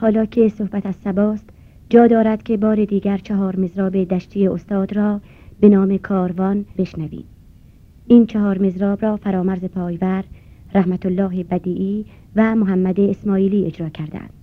حالا که صحبت از سباست جا دارد که بار دیگر چهار مزراب دشتی استاد را به نام کاروان بشنوید این چهار مزراب را فرامرز پایور رحمت الله بدیعی و محمد اسماعیلی اجرا کردند.